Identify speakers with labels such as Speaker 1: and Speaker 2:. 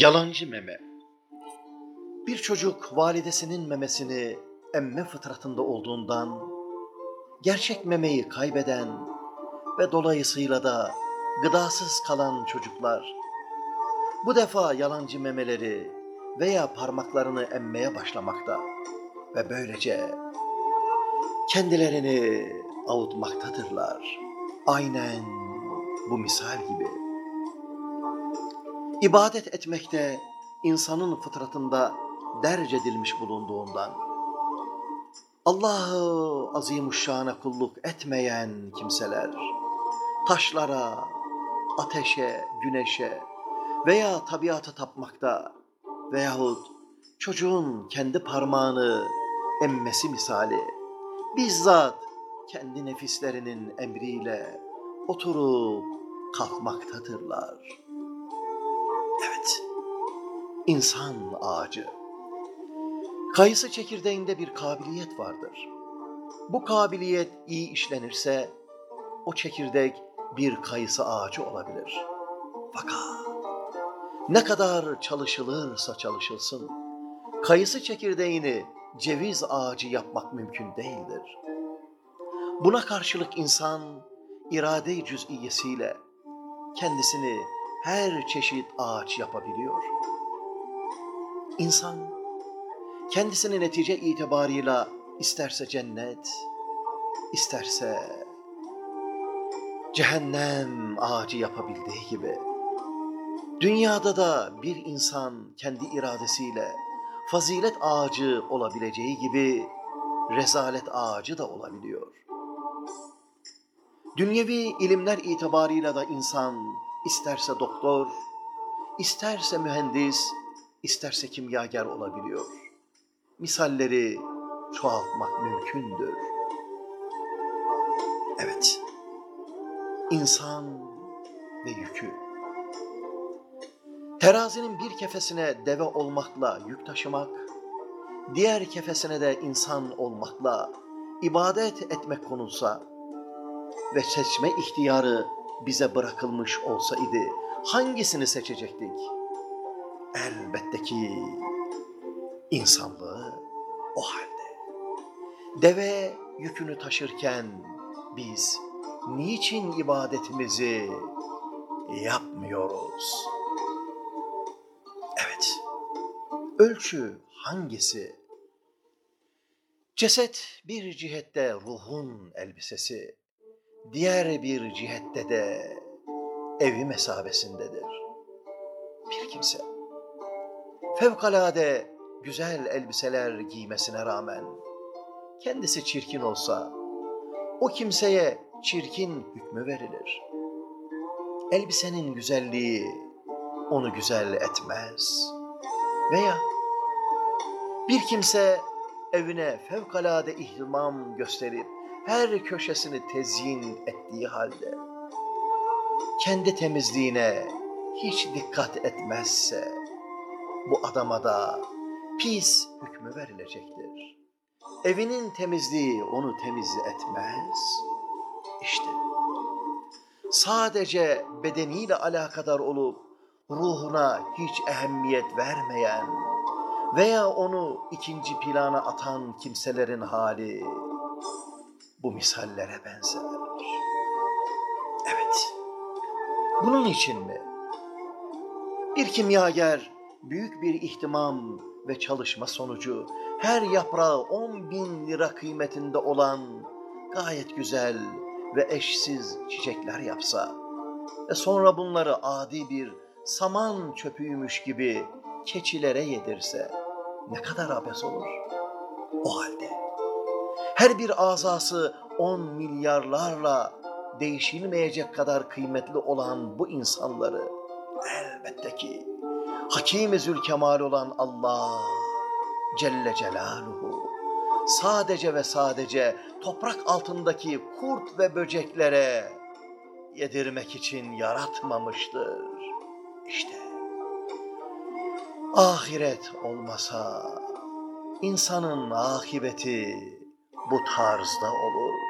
Speaker 1: Yalancı meme. Bir çocuk validesinin memesini emme fıtratında olduğundan gerçek memeyi kaybeden ve dolayısıyla da gıdasız kalan çocuklar bu defa yalancı memeleri veya parmaklarını emmeye başlamakta ve böylece kendilerini avutmaktadırlar. Aynen bu misal gibi. İbadet etmekte insanın fıtratında derc edilmiş bulunduğundan, Allah'ı azimuşşana kulluk etmeyen kimseler, taşlara, ateşe, güneşe veya tabiata tapmakta veyahut çocuğun kendi parmağını emmesi misali, bizzat kendi nefislerinin emriyle oturup kalkmaktadırlar. Evet, insan ağacı. Kayısı çekirdeğinde bir kabiliyet vardır. Bu kabiliyet iyi işlenirse o çekirdek bir kayısı ağacı olabilir. Fakat ne kadar çalışılırsa çalışılsın, kayısı çekirdeğini ceviz ağacı yapmak mümkün değildir. Buna karşılık insan irade-i cüz'iyesiyle kendisini her çeşit ağaç yapabiliyor. İnsan kendisini netice itibarıyla isterse cennet, isterse cehennem ağacı yapabildiği gibi dünyada da bir insan kendi iradesiyle fazilet ağacı olabileceği gibi rezalet ağacı da olabiliyor. Dünyevi ilimler itibarıyla da insan isterse doktor, isterse mühendis, isterse kimyager olabiliyor. Misalleri çoğaltmak mümkündür. Evet, insan ve yükü. Terazinin bir kefesine deve olmakla yük taşımak, diğer kefesine de insan olmakla ibadet etmek konulsa ve seçme ihtiyarı bize bırakılmış olsaydı hangisini seçecektik? Elbette ki insanlığı o halde. Deve yükünü taşırken biz niçin ibadetimizi yapmıyoruz? Evet, ölçü hangisi? Ceset bir cihette ruhun elbisesi, diğer bir cihette de evi mesabesindedir. Bir kimse fevkalade güzel elbiseler giymesine rağmen kendisi çirkin olsa o kimseye çirkin hükmü verilir. Elbisenin güzelliği onu güzel etmez. Veya bir kimse evine fevkalade ihtimam gösterip her köşesini tezyin ettiği halde kendi temizliğine hiç dikkat etmezse bu adama da pis hükmü verilecektir. Evinin temizliği onu temiz etmez. İşte sadece bedeniyle alakadar olup ruhuna hiç ehemmiyet vermeyen veya onu ikinci plana atan kimselerin hali bu misallere benzer. Evet, bunun için mi? Bir kimyager büyük bir ihtimam ve çalışma sonucu her yaprağı on bin lira kıymetinde olan gayet güzel ve eşsiz çiçekler yapsa ve sonra bunları adi bir saman çöpüymüş gibi keçilere yedirse ne kadar abes olur? O halde her bir azası on milyarlarla değişilmeyecek kadar kıymetli olan bu insanları elbette ki Hakim-i Zülkemal olan Allah Celle Celaluhu sadece ve sadece toprak altındaki kurt ve böceklere yedirmek için yaratmamıştır. İşte ahiret olmasa insanın akıbeti bu tarzda olur.